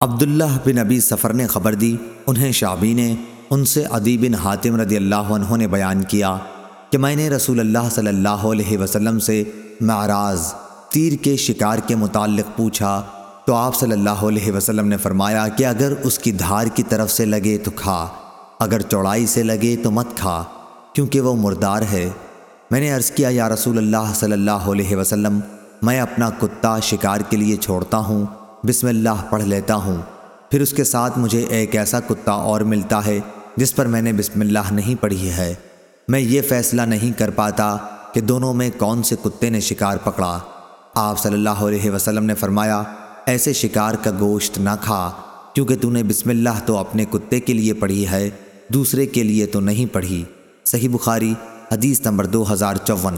عبداللہ بن ابی سفر نے خبر دی، انہیں شعبی نے، ان سے عدی بن حاتم رضی اللہ عنہ نے بیان کیا کہ میں نے رسول اللہ صلی اللہ علیہ وسلم سے معراض، تیر کے شکار کے متعلق پوچھا تو آپ صلی اللہ علیہ وسلم نے فرمایا کہ اگر اس کی دھار کی طرف سے لگے تو کھا، اگر چوڑائی سے لگے تو مت کھا، کیونکہ وہ مردار ہے۔ میں نے عرض کیا، یا رسول اللہ صلی اللہ علیہ وسلم، میں اپنا کتا شکار کے لیے چھوڑتا ہوں بسم اللہ پڑھ لیتا ہوں۔ پھر اس کے ساتھ مجھے ایک ایسا کتا اور ملتا ہے جس پر میں نے بسم اللہ نہیں پڑھی ہے۔ میں یہ فیصلہ نہیں کر پاتا کہ دونوں میں کون سے کتے نے شکار پکڑا۔ آپ صلی اللہ علیہ وسلم نے فرمایا، ایسے شکار کا گوشت نہ کھا، کیونکہ تو نے بسم اللہ تو اپنے کتے کے لیے پڑھی ہے، دوسرے کے لیے تو نہیں پڑھی۔ صحیح بخاری، حدیث ستمبر دو ہزار چون۔